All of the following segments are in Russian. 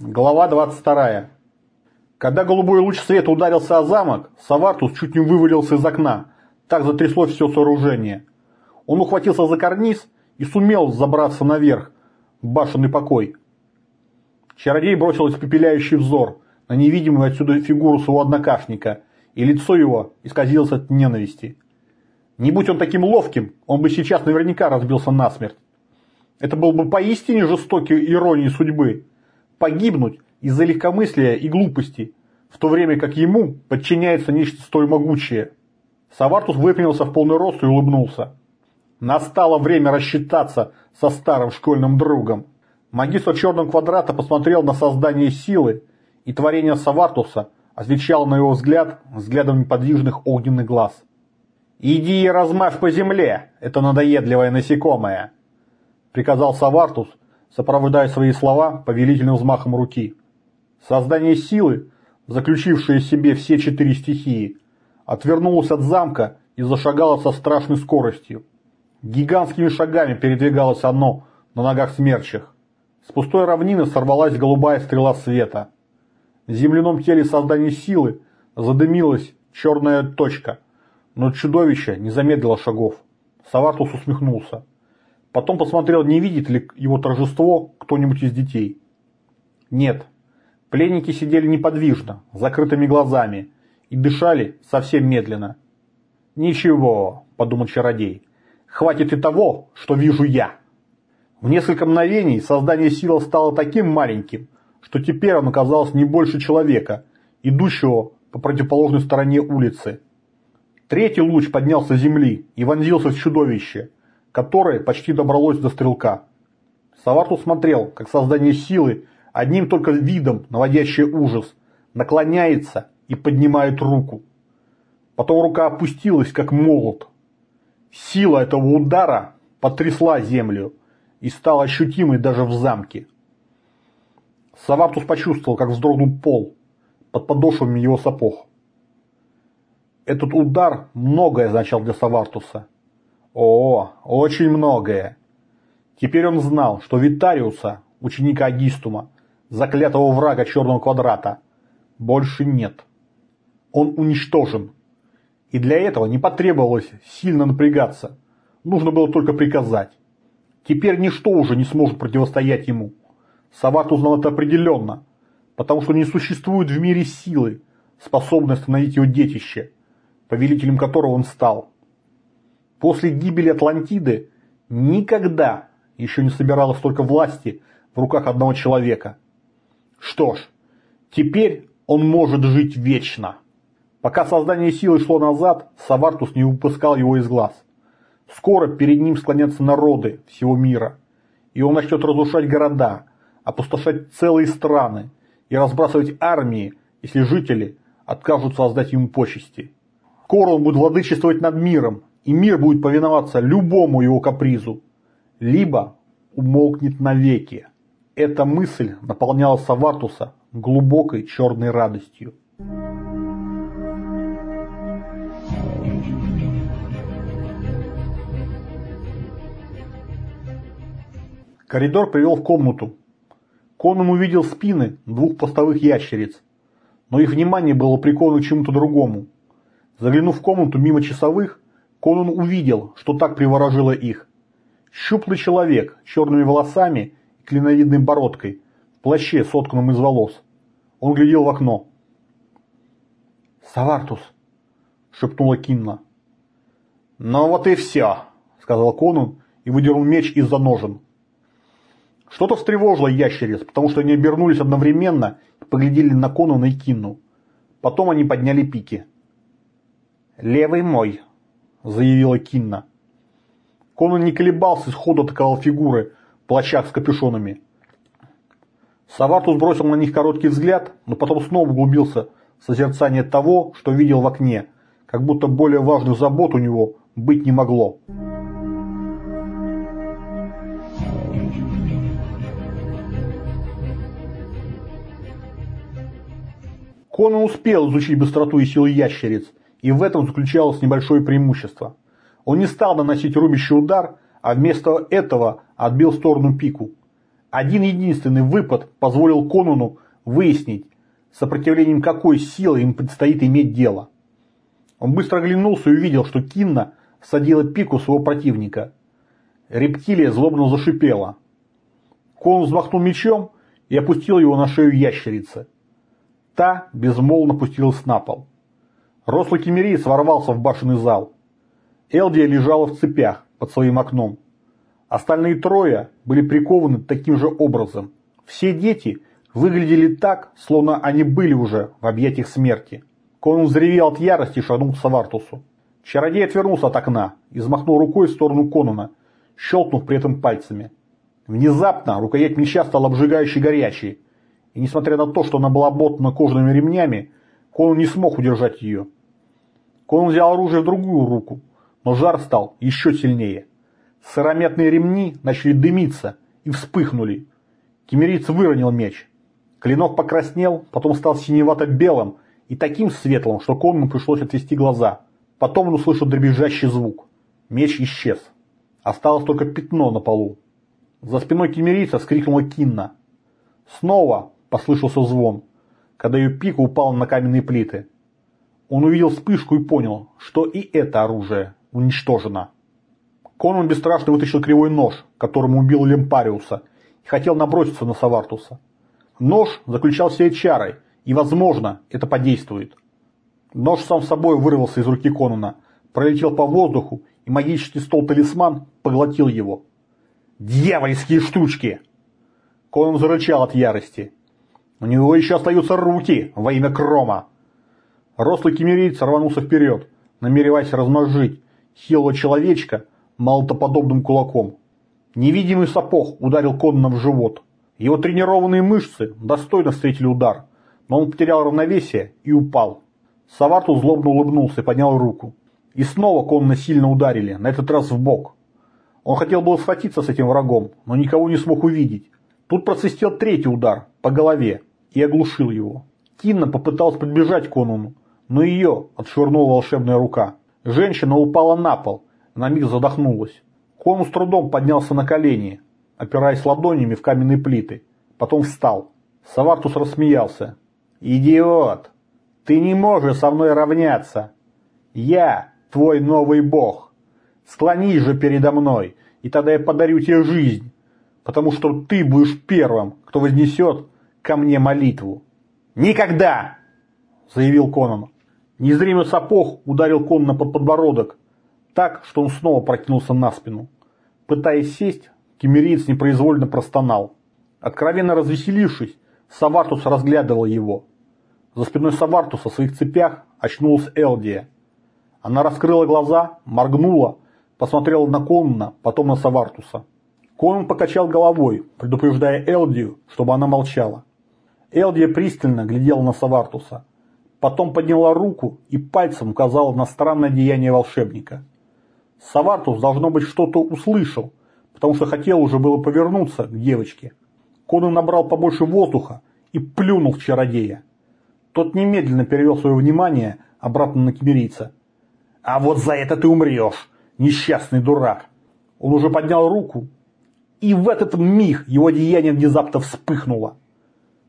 Глава 22. Когда голубой луч света ударился о замок, Савартус чуть не вывалился из окна, так затряслось все сооружение. Он ухватился за карниз и сумел забраться наверх, в башенный покой. Чародей бросил испепеляющий взор на невидимую отсюда фигуру своего однокашника, и лицо его исказилось от ненависти. Не будь он таким ловким, он бы сейчас наверняка разбился насмерть. Это был бы поистине жестокий иронии судьбы погибнуть из-за легкомыслия и глупости, в то время как ему подчиняется нечто столь могучее. Савартус выпрямился в полный рост и улыбнулся. Настало время рассчитаться со старым школьным другом. Магистр черного квадрата посмотрел на создание силы, и творение Савартуса отвечало на его взгляд взглядом неподвижных огненных глаз. «Иди и размажь по земле, это надоедливое насекомое!» приказал Савартус, сопровождая свои слова повелительным взмахом руки. Создание силы, заключившее в себе все четыре стихии, отвернулось от замка и зашагало со страшной скоростью. Гигантскими шагами передвигалось оно на ногах смерчих. С пустой равнины сорвалась голубая стрела света. В земляном теле создания силы задымилась черная точка, но чудовище не замедлило шагов. Савартус усмехнулся. Потом посмотрел, не видит ли его торжество кто-нибудь из детей. Нет. Пленники сидели неподвижно, с закрытыми глазами, и дышали совсем медленно. «Ничего», – подумал чародей, – «хватит и того, что вижу я». В несколько мгновений создание силы стало таким маленьким, что теперь он оказался не больше человека, идущего по противоположной стороне улицы. Третий луч поднялся с земли и вонзился в чудовище – которое почти добралось до стрелка. Саварту смотрел, как создание силы, одним только видом, наводящее ужас, наклоняется и поднимает руку. Потом рука опустилась, как молот. Сила этого удара потрясла землю и стала ощутимой даже в замке. Савартус почувствовал, как вздрогнул пол под подошвами его сапог. Этот удар многое означал для Савартуса. О, очень многое. Теперь он знал, что Витариуса, ученика Агистума, заклятого врага Черного Квадрата, больше нет. Он уничтожен. И для этого не потребовалось сильно напрягаться. Нужно было только приказать. Теперь ничто уже не сможет противостоять ему. Сават узнал это определенно, потому что не существует в мире силы, способной остановить его детище, повелителем которого он стал. После гибели Атлантиды никогда еще не собиралось столько власти в руках одного человека. Что ж, теперь он может жить вечно. Пока создание силы шло назад, Савартус не выпускал его из глаз. Скоро перед ним склонятся народы всего мира, и он начнет разрушать города, опустошать целые страны и разбрасывать армии, если жители откажутся создать ему почести. Скоро он будет владычествовать над миром, и мир будет повиноваться любому его капризу, либо умолкнет навеки. Эта мысль наполняла Савартуса глубокой черной радостью. Коридор привел в комнату. Конан увидел спины двух постовых ящериц, но их внимание было приковано к чему-то другому. Заглянув в комнату мимо часовых, Конан увидел, что так приворожило их. Щуплый человек черными волосами и клиновидной бородкой, в плаще, сотканном из волос. Он глядел в окно. «Савартус!» – шепнула Кинна. «Ну вот и все!» – сказал Конан и выдернул меч из-за ножен. Что-то встревожило ящериц, потому что они обернулись одновременно и поглядели на Конана и Кинну. Потом они подняли пики. «Левый мой», заявила Кинна. Конан не колебался, сходу атаковал фигуры в плащах с капюшонами. Савартус бросил на них короткий взгляд, но потом снова углубился в созерцание того, что видел в окне, как будто более важных забот у него быть не могло. Конан успел изучить быстроту и силу ящериц И в этом заключалось небольшое преимущество. Он не стал наносить рубящий удар, а вместо этого отбил сторону пику. Один единственный выпад позволил Конуну выяснить, сопротивлением какой силы им предстоит иметь дело. Он быстро оглянулся и увидел, что Кинна садила пику своего противника. Рептилия злобно зашипела. Конун взмахнул мечом и опустил его на шею ящерицы. Та безмолвно пустилась на пол. Рослый кемериец ворвался в башенный зал. Элдия лежала в цепях под своим окном. Остальные трое были прикованы таким же образом. Все дети выглядели так, словно они были уже в объятиях смерти. Конун взревел от ярости и шагнул к Савартусу. Чародей отвернулся от окна и взмахнул рукой в сторону Конуна, щелкнув при этом пальцами. Внезапно рукоять меча стала обжигающе горячей, и несмотря на то, что она была обмотана кожаными ремнями, Конун не смог удержать ее. Конун взял оружие в другую руку, но жар стал еще сильнее. Сыромятные ремни начали дымиться и вспыхнули. Кемериец выронил меч. Клинок покраснел, потом стал синевато-белым и таким светлым, что Конуну пришлось отвести глаза. Потом он услышал дребезжащий звук. Меч исчез. Осталось только пятно на полу. За спиной кемерийца вскрикнула Кинна. Снова послышался звон когда ее пика упала на каменные плиты. Он увидел вспышку и понял, что и это оружие уничтожено. Конан бесстрашно вытащил кривой нож, которым убил Лемпариуса, и хотел наброситься на Савартуса. Нож заключался чарой, и, возможно, это подействует. Нож сам собой вырвался из руки Конана, пролетел по воздуху, и магический стол-талисман поглотил его. «Дьявольские штучки!» Конан зарычал от ярости. У него еще остаются руки во имя Крома. Рослый кемериец рванулся вперед, намереваясь размозжить хилого человечка молотоподобным кулаком. Невидимый сапог ударил Конна в живот. Его тренированные мышцы достойно встретили удар, но он потерял равновесие и упал. Саварту злобно улыбнулся и поднял руку. И снова Конна сильно ударили, на этот раз в бок. Он хотел было схватиться с этим врагом, но никого не смог увидеть. Тут просвистел третий удар, по голове и оглушил его. Кинна попыталась подбежать к Конуну, но ее отшвырнула волшебная рука. Женщина упала на пол, на миг задохнулась. Конун с трудом поднялся на колени, опираясь ладонями в каменные плиты. Потом встал. Савартус рассмеялся. «Идиот! Ты не можешь со мной равняться! Я твой новый бог! Склонись же передо мной, и тогда я подарю тебе жизнь, потому что ты будешь первым, кто вознесет ко мне молитву. «Никогда!» – заявил Конан. Незримый сапог ударил Конана под подбородок, так, что он снова прокинулся на спину. Пытаясь сесть, кемериец непроизвольно простонал. Откровенно развеселившись, Савартус разглядывал его. За спиной Савартуса в своих цепях очнулась Элдия. Она раскрыла глаза, моргнула, посмотрела на Конана, потом на Савартуса. Конан покачал головой, предупреждая Элдию, чтобы она молчала. Элдия пристально глядела на Савартуса. Потом подняла руку и пальцем указала на странное деяние волшебника. Савартус, должно быть, что-то услышал, потому что хотел уже было повернуться к девочке. Конан набрал побольше воздуха и плюнул в чародея. Тот немедленно перевел свое внимание обратно на киберийца. «А вот за это ты умрешь, несчастный дурак!» Он уже поднял руку, и в этот миг его деяние внезапно вспыхнуло.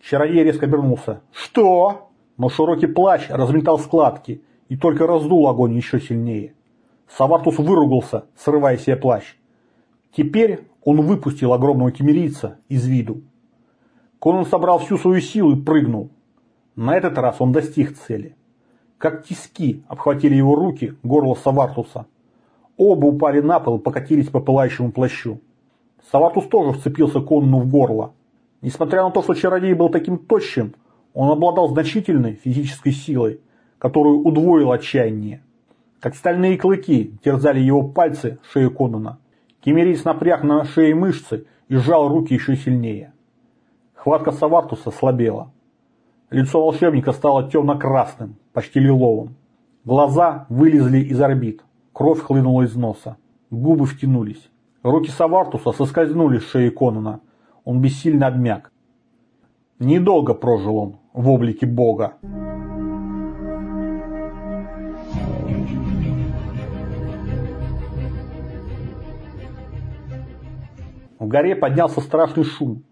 Чародей резко обернулся. «Что?» Но широкий плащ разметал складки и только раздул огонь еще сильнее. Савартус выругался, срывая себе плащ. Теперь он выпустил огромного кемерийца из виду. Конан собрал всю свою силу и прыгнул. На этот раз он достиг цели. Как тиски обхватили его руки, горло Савартуса. Оба упали на пол и покатились по пылающему плащу. Савартус тоже вцепился Конану в горло, Несмотря на то, что чародей был таким тощим, он обладал значительной физической силой, которую удвоил отчаяние. Как стальные клыки терзали его пальцы шею Конана. Кемерийц напряг на шее мышцы и сжал руки еще сильнее. Хватка Савартуса слабела. Лицо волшебника стало темно-красным, почти лиловым. Глаза вылезли из орбит, кровь хлынула из носа, губы втянулись. Руки Савартуса соскользнули с шеи Конана, он бессильно обмяк. Недолго прожил он в облике Бога. В горе поднялся страшный шум,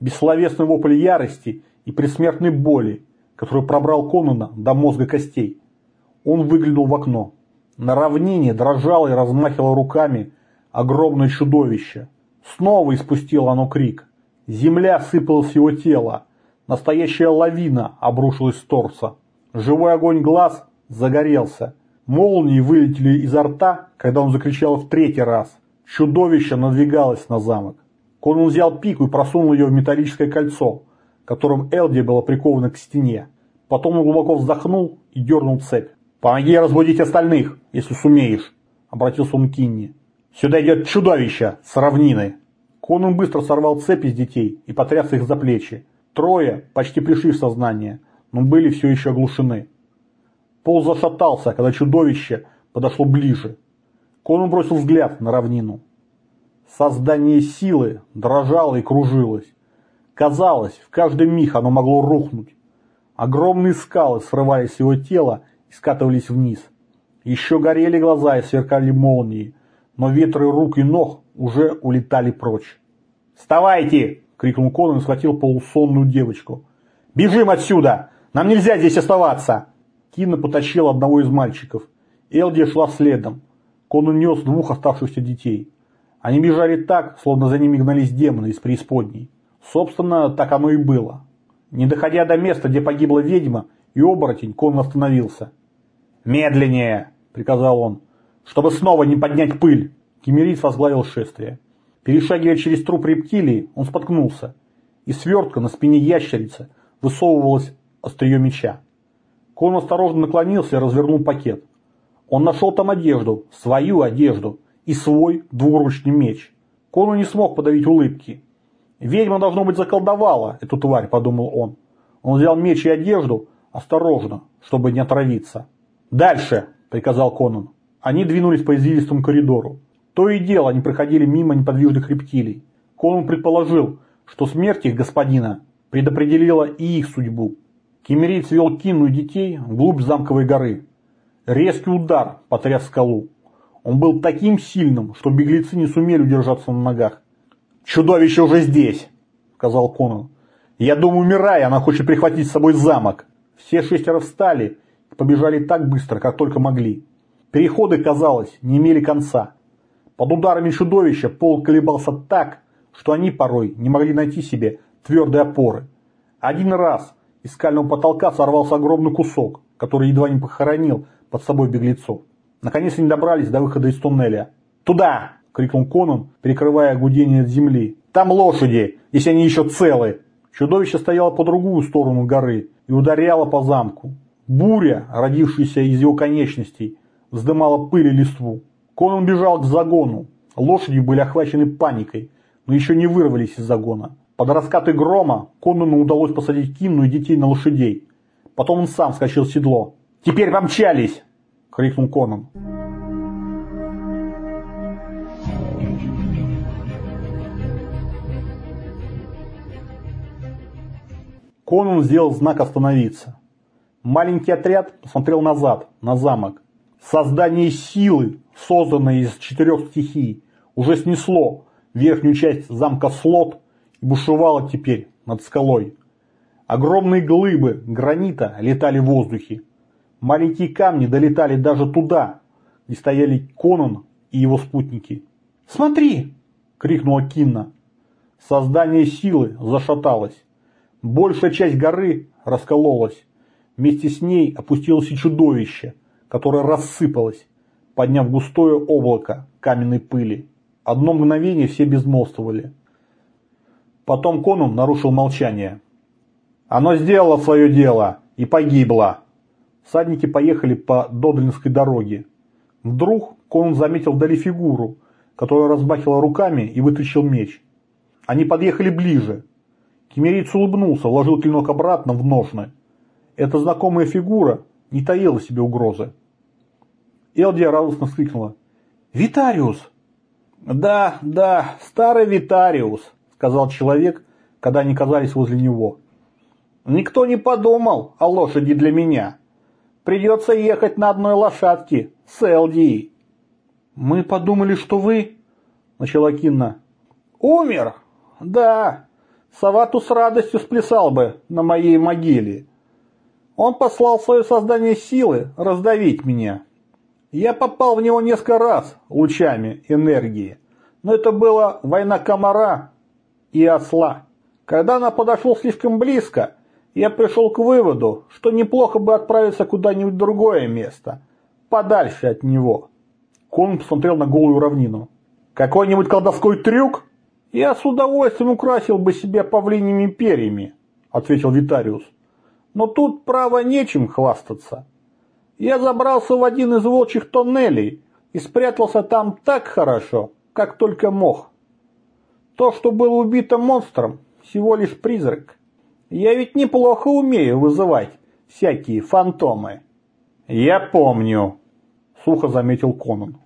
бессловесный вопль ярости и предсмертной боли, который пробрал Конуна до мозга костей. Он выглянул в окно. На равнине дрожало и размахивало руками огромное чудовище. Снова испустило оно крик. Земля сыпалась его тела. Настоящая лавина обрушилась с торса. Живой огонь глаз загорелся. Молнии вылетели изо рта, когда он закричал в третий раз. Чудовище надвигалось на замок. Конан взял пику и просунул ее в металлическое кольцо, которым Элди было приковано к стене. Потом он глубоко вздохнул и дернул цепь. «Помоги разбудить остальных, если сумеешь», — обратился он к Кинни. «Сюда идет чудовище с равнины». Конан быстро сорвал цепи с детей и потряс их за плечи. Трое почти пришли в сознание, но были все еще оглушены. Пол зашатался, когда чудовище подошло ближе. Конан бросил взгляд на равнину. Создание силы дрожало и кружилось. Казалось, в каждый миг оно могло рухнуть. Огромные скалы срывались с его тела и скатывались вниз. Еще горели глаза и сверкали молнии, но ветры рук и ног уже улетали прочь. «Вставайте!» — крикнул Конан и схватил полусонную девочку. «Бежим отсюда! Нам нельзя здесь оставаться!» Кина потащил одного из мальчиков. Элди шла следом. Конан нес двух оставшихся детей. Они бежали так, словно за ними гнались демоны из преисподней. Собственно, так оно и было. Не доходя до места, где погибла ведьма и оборотень, Конан остановился. «Медленнее!» – приказал он. «Чтобы снова не поднять пыль!» Кемерит возглавил шествие. Перешагивая через труп рептилии, он споткнулся, и свертка на спине ящерицы высовывалась острие меча. Кон осторожно наклонился и развернул пакет. Он нашел там одежду, свою одежду и свой двуручный меч. Кону не смог подавить улыбки. «Ведьма, должно быть, заколдовала эту тварь», – подумал он. Он взял меч и одежду осторожно, чтобы не отравиться. «Дальше!» – приказал Конан. Они двинулись по извилистому коридору. То и дело они проходили мимо неподвижных рептилий. Конан предположил, что смерть их господина предопределила и их судьбу. Кемерийц вел Кину и детей вглубь замковой горы. Резкий удар потряс скалу. Он был таким сильным, что беглецы не сумели удержаться на ногах. «Чудовище уже здесь!» – сказал Конан. «Я думаю, умирая, она хочет прихватить с собой замок». Все шестеро встали и побежали так быстро, как только могли. Переходы, казалось, не имели конца. Под ударами чудовища пол колебался так, что они порой не могли найти себе твердой опоры. Один раз из скального потолка сорвался огромный кусок, который едва не похоронил под собой беглецов. Наконец они добрались до выхода из туннеля. «Туда!» – крикнул Конан, перекрывая гудение от земли. «Там лошади, если они еще целы!» Чудовище стояло по другую сторону горы и ударяло по замку. Буря, родившаяся из его конечностей, вздымала пыль и листву. Конан бежал к загону. Лошади были охвачены паникой, но еще не вырвались из загона. Под раскаты грома Конану удалось посадить Кинну и детей на лошадей. Потом он сам скачал в седло. «Теперь помчались!» – крикнул Конан. Конан сделал знак «Остановиться». Маленький отряд посмотрел назад, на замок. Создание силы, созданное из четырех стихий, уже снесло верхнюю часть замка Слот бушевала теперь над скалой. Огромные глыбы гранита летали в воздухе. Маленькие камни долетали даже туда, где стояли Конан и его спутники. «Смотри!» – крикнула Кинна. Создание силы зашаталось. Большая часть горы раскололась. Вместе с ней опустилось и чудовище, которое рассыпалось, подняв густое облако каменной пыли. Одно мгновение все безмолвствовали. Потом Конун нарушил молчание. «Оно сделало свое дело и погибло!» Садники поехали по Додлинской дороге. Вдруг Конун заметил вдали фигуру, которая разбахила руками и вытащил меч. Они подъехали ближе. Кемериц улыбнулся, вложил клинок обратно в ножны. Эта знакомая фигура не таила себе угрозы. Элдия радостно вскрикнула. «Витариус!» «Да, да, старый Витариус!» сказал человек, когда они казались возле него. «Никто не подумал о лошади для меня. Придется ехать на одной лошадке с Элдией». «Мы подумали, что вы...» – начала Кинна. Умер? Да. Савату с радостью сплясал бы на моей могиле. Он послал свое создание силы раздавить меня. Я попал в него несколько раз лучами энергии, но это была война комара и осла. Когда она подошла слишком близко, я пришел к выводу, что неплохо бы отправиться куда-нибудь в другое место, подальше от него. Конан посмотрел на голую равнину. «Какой-нибудь колдовской трюк?» «Я с удовольствием украсил бы себя павлиньими перьями», — ответил Витариус. «Но тут, право, нечем хвастаться. Я забрался в один из волчьих тоннелей и спрятался там так хорошо, как только мог. То, что было убито монстром, всего лишь призрак. Я ведь неплохо умею вызывать всякие фантомы». «Я помню», — сухо заметил Конан.